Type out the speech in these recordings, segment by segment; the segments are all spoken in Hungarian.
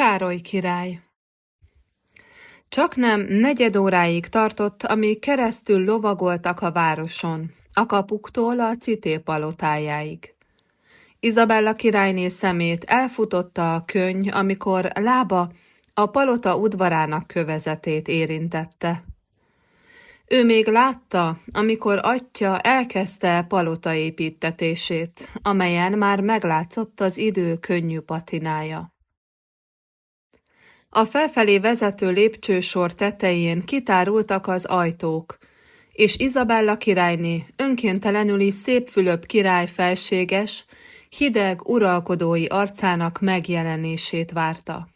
Károly király Csak nem negyed óráig tartott, amíg keresztül lovagoltak a városon, a kapuktól a Cité palotájáig. Izabella királyné szemét elfutotta a könny, amikor lába a palota udvarának kövezetét érintette. Ő még látta, amikor atya elkezdte palota építetését, amelyen már meglátszott az idő könnyű patinája. A felfelé vezető lépcsősor tetején kitárultak az ajtók, és Izabella királyné önkéntelenül is szép Fülöp király felséges, hideg uralkodói arcának megjelenését várta.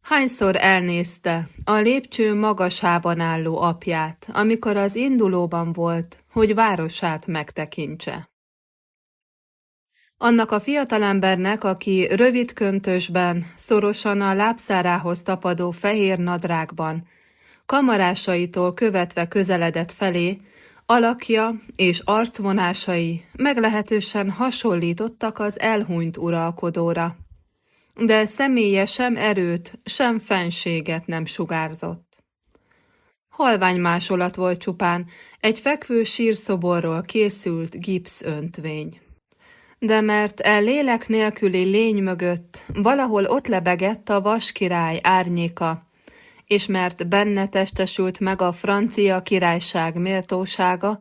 Hányszor elnézte a lépcső magasában álló apját, amikor az indulóban volt, hogy városát megtekintse. Annak a fiatalembernek, aki rövid köntösben, szorosan a lábszárához tapadó fehér nadrágban, kamarásaitól követve közeledett felé, alakja és arcvonásai meglehetősen hasonlítottak az elhunyt uralkodóra, de személye sem erőt, sem fenséget nem sugárzott. Halvány másolat volt csupán, egy fekvő sírszoborról készült gipsz öntvény. De mert e lélek nélküli lény mögött valahol ott lebegett a vaskirály árnyéka, és mert benne testesült meg a francia királyság méltósága,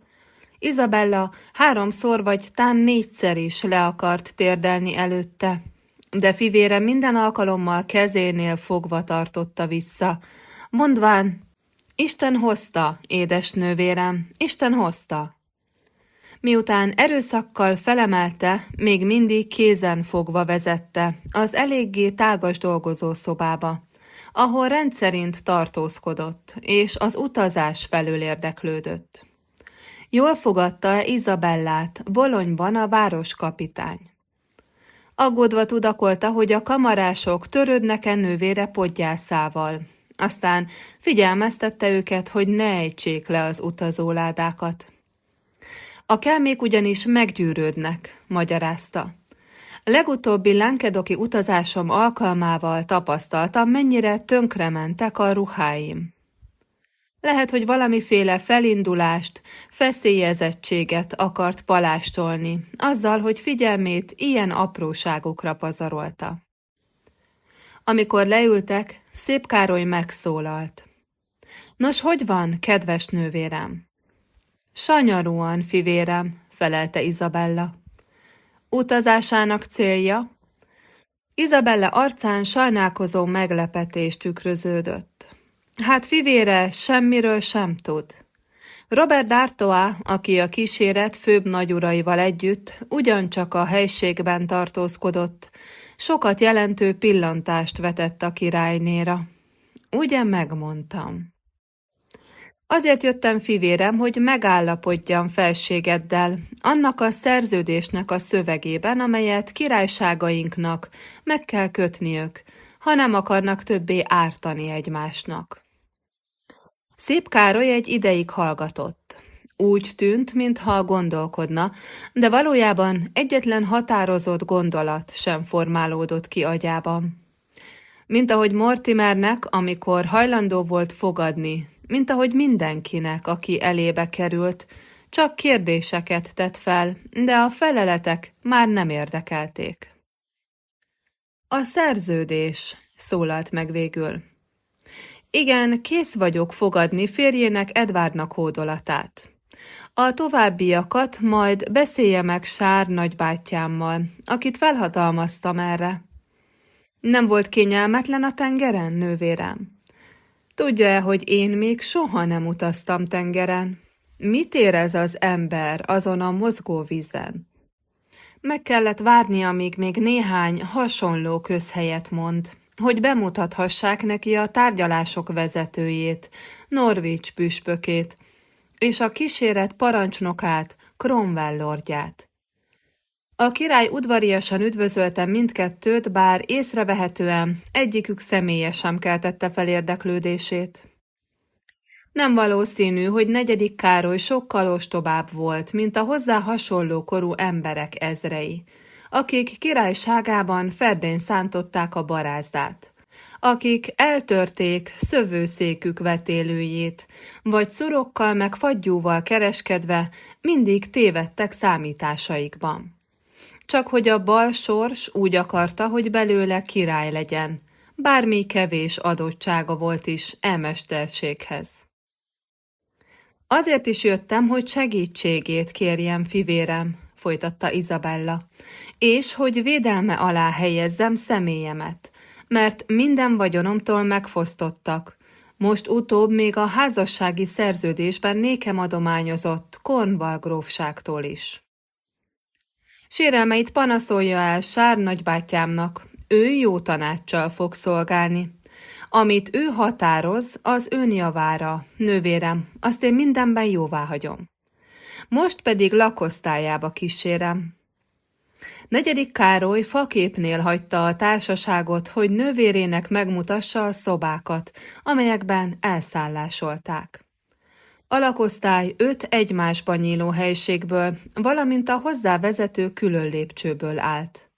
Izabella háromszor vagy tán négyszer is le akart térdelni előtte, de fivére minden alkalommal kezénél fogva tartotta vissza, mondván, Isten hozta, édes nővérem, Isten hozta. Miután erőszakkal felemelte, még mindig kézen fogva vezette az eléggé tágas dolgozó szobába, ahol rendszerint tartózkodott, és az utazás felől érdeklődött. Jól fogadta Izabellát Bolonyban a városkapitány. Aggódva tudakolta, hogy a kamarások törődnek-e nővére podgyászával. Aztán figyelmeztette őket, hogy ne ejtsék le az utazóládákat. A kelmék ugyanis meggyűrődnek, magyarázta. Legutóbbi Lankedoki utazásom alkalmával tapasztaltam, mennyire tönkrementek a ruháim. Lehet, hogy valamiféle felindulást, feszélyezettséget akart palástolni, azzal, hogy figyelmét ilyen apróságokra pazarolta. Amikor leültek, Szép Károly megszólalt. Nos, hogy van, kedves nővérem? Sanyarúan, fivérem, felelte Izabella. Utazásának célja? Izabella arcán sajnálkozó meglepetés tükröződött. Hát fivére semmiről sem tud. Robert D'Artois, aki a kíséret főbb nagyuraival együtt ugyancsak a helységben tartózkodott, sokat jelentő pillantást vetett a királynéra. Ugye megmondtam. Azért jöttem fivérem, hogy megállapodjam felségeddel, annak a szerződésnek a szövegében, amelyet királyságainknak meg kell kötniük, ha nem akarnak többé ártani egymásnak. Szép Károly egy ideig hallgatott. Úgy tűnt, mintha gondolkodna, de valójában egyetlen határozott gondolat sem formálódott ki agyában. Mint ahogy Mortimernek, amikor hajlandó volt fogadni, mint ahogy mindenkinek, aki elébe került, csak kérdéseket tett fel, de a feleletek már nem érdekelték. A szerződés, szólalt meg végül. Igen, kész vagyok fogadni férjének Edvárnak hódolatát. A továbbiakat majd beszélje meg Sár nagybátyámmal, akit felhatalmaztam erre. Nem volt kényelmetlen a tengeren, nővérem? Tudja-e, hogy én még soha nem utaztam tengeren? Mit érez az ember azon a mozgó vízen? Meg kellett várni, amíg még néhány hasonló közhelyet mond, hogy bemutathassák neki a tárgyalások vezetőjét, Norwich püspökét, és a kíséret parancsnokát, Cromwell lordját. A király udvariasan üdvözölte mindkettőt, bár észrevehetően egyikük személye sem keltette fel érdeklődését. Nem valószínű, hogy negyedik Károly sokkal ostobább volt, mint a hozzá hasonló korú emberek ezrei, akik királyságában ferdén szántották a barázdát, akik eltörték szövőszékük vetélőjét, vagy szurokkal meg fagyúval kereskedve mindig tévedtek számításaikban. Csak hogy a bal sors úgy akarta, hogy belőle király legyen, bármi kevés adottsága volt is elmesterséghez. Azért is jöttem, hogy segítségét kérjem, fivérem, folytatta Izabella, és hogy védelme alá helyezzem személyemet, mert minden vagyonomtól megfosztottak. Most utóbb még a házassági szerződésben nékem adományozott Cornwall grófságtól is. Sérelmeit panaszolja el Sár nagybátyámnak, ő jó tanácssal fog szolgálni. Amit ő határoz, az ön javára, nővérem, azt én mindenben jóvá hagyom. Most pedig lakosztályába kísérem. Negyedik Károly faképnél hagyta a társaságot, hogy nővérének megmutassa a szobákat, amelyekben elszállásolták. A lakosztály öt egymásban nyíló helységből, valamint a hozzá vezető külön lépcsőből állt.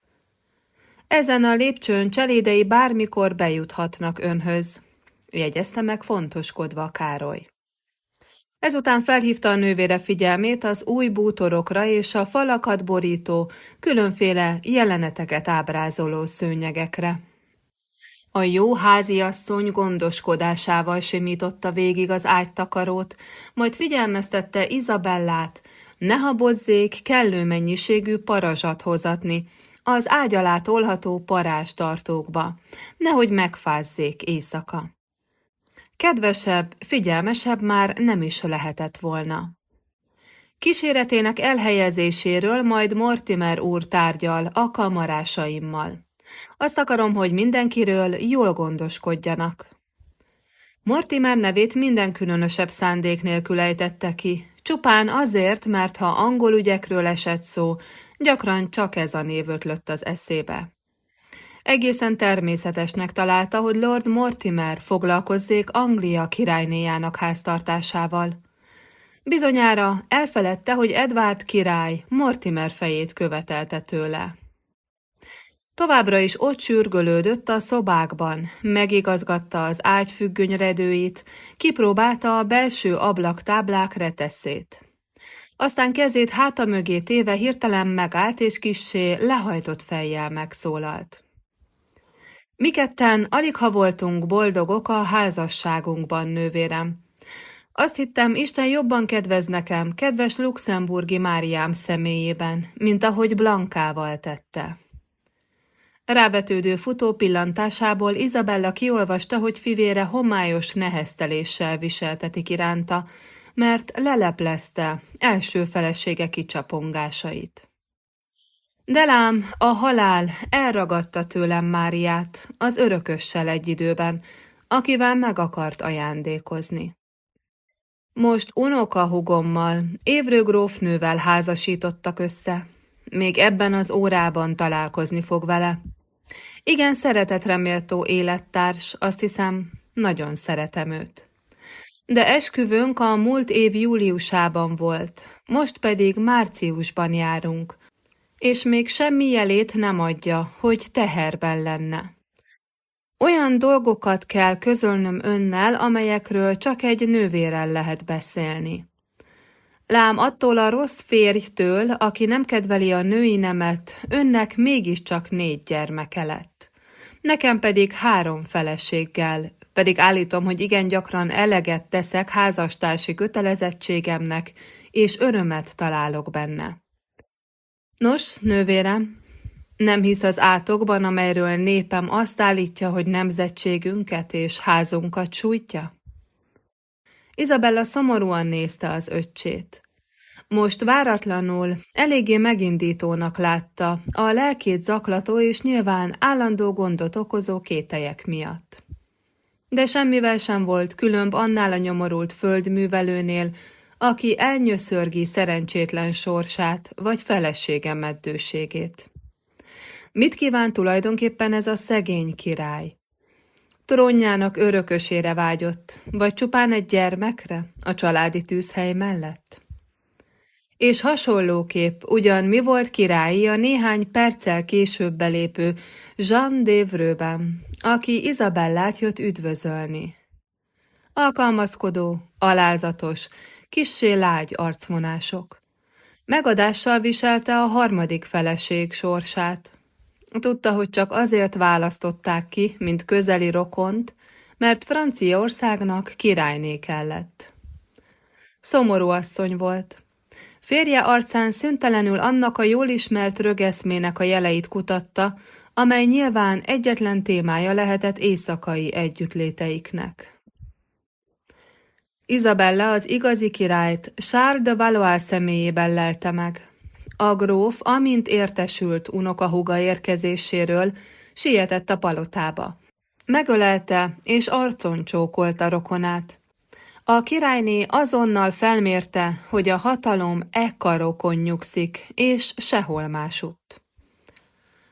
Ezen a lépcsőn cselédei bármikor bejuthatnak önhöz, jegyezte meg fontoskodva Károly. Ezután felhívta a nővére figyelmét az új bútorokra és a falakat borító, különféle jeleneteket ábrázoló szőnyegekre. A jó háziasszony gondoskodásával simította végig az ágytakarót, majd figyelmeztette Izabellát, ne habozzék kellő mennyiségű parazsat hozatni, az ágy alá tolható parástartókba, nehogy megfázzék éjszaka. Kedvesebb, figyelmesebb már nem is lehetett volna. Kíséretének elhelyezéséről majd Mortimer úr tárgyal a kamarásaimmal. Azt akarom, hogy mindenkiről jól gondoskodjanak. Mortimer nevét minden különösebb szándék nélkül ejtette ki, csupán azért, mert ha angol ügyekről esett szó, gyakran csak ez a név ötlött az eszébe. Egészen természetesnek találta, hogy Lord Mortimer foglalkozzék Anglia királynéjának háztartásával. Bizonyára elfeledte, hogy Edward király Mortimer fejét követelte tőle. Továbbra is ott sürgölődött a szobákban, megigazgatta az ágyfüggönyredőit, kipróbálta a belső ablaktáblák reteszét. Aztán kezét háta mögé téve hirtelen megállt és kissé lehajtott fejjel megszólalt. Mi ketten alig ha voltunk boldogok a házasságunkban, nővérem. Azt hittem, Isten jobban kedvez nekem, kedves luxemburgi Máriám személyében, mint ahogy Blankával tette. Rávetődő futó pillantásából Izabella kiolvasta, hogy fivére homályos nehezteléssel viseltetik iránta, mert leleplezte első felesége kicsapongásait. De lám, a halál elragadta tőlem Máriát, az örökössel egy időben, akivel meg akart ajándékozni. Most unoka hugommal, Évrő grófnővel házasítottak össze. Még ebben az órában találkozni fog vele. Igen, szeretetreméltó élettárs, azt hiszem, nagyon szeretem őt. De esküvőnk a múlt év júliusában volt, most pedig márciusban járunk, és még semmi jelét nem adja, hogy teherben lenne. Olyan dolgokat kell közölnöm önnel, amelyekről csak egy nővérrel lehet beszélni. Lám attól a rossz férjtől, aki nem kedveli a női nemet, önnek mégiscsak négy gyermeke lett. Nekem pedig három feleséggel, pedig állítom, hogy igen gyakran eleget teszek házastársi kötelezettségemnek, és örömet találok benne. Nos, nővérem, nem hisz az átokban, amelyről népem azt állítja, hogy nemzetségünket és házunkat sújtja? Izabella szomorúan nézte az öccsét. Most váratlanul, eléggé megindítónak látta a lelkét zaklató és nyilván állandó gondot okozó kételyek miatt. De semmivel sem volt különb annál a nyomorult földművelőnél, aki elnyöszörgi szerencsétlen sorsát vagy felesége meddőségét. Mit kíván tulajdonképpen ez a szegény király? Trónjának örökösére vágyott, vagy csupán egy gyermekre, a családi tűzhely mellett? És hasonlóképp ugyan mi volt királyi a néhány perccel később belépő Jean d'Evreux-ben, aki Izabellát jött üdvözölni. Alkalmazkodó, alázatos, kissé lágy arcmonások. Megadással viselte a harmadik feleség sorsát. Tudta, hogy csak azért választották ki, mint közeli rokont, mert Franciaországnak királyné kellett. Szomorú asszony volt. Férje arcán szüntelenül annak a jól ismert rögeszmének a jeleit kutatta, amely nyilván egyetlen témája lehetett éjszakai együttléteiknek. Izabella az igazi királyt Charles de Valois személyében lelte meg. A gróf, amint értesült unokahuga érkezéséről, sietett a palotába. Megölelte és arcon csókolta rokonát. A királyné azonnal felmérte, hogy a hatalom ekkarokon nyugszik, és sehol másutt.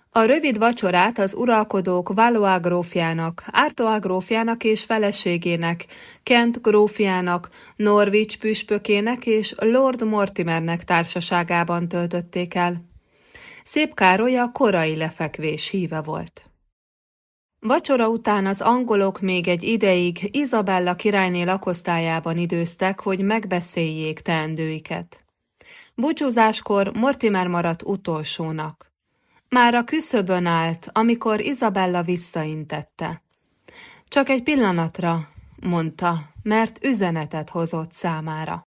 A rövid vacsorát az uralkodók Valois grófjának, Artois grófjának és feleségének, Kent grófjának, Norwich püspökének és Lord Mortimernek társaságában töltötték el. Szép Károly a korai lefekvés híve volt. Vacsora után az angolok még egy ideig Izabella királyné lakosztályában időztek, hogy megbeszéljék teendőiket. Búcsúzáskor Mortimer maradt utolsónak. Már a küszöbön állt, amikor Izabella visszaintette. Csak egy pillanatra, mondta, mert üzenetet hozott számára.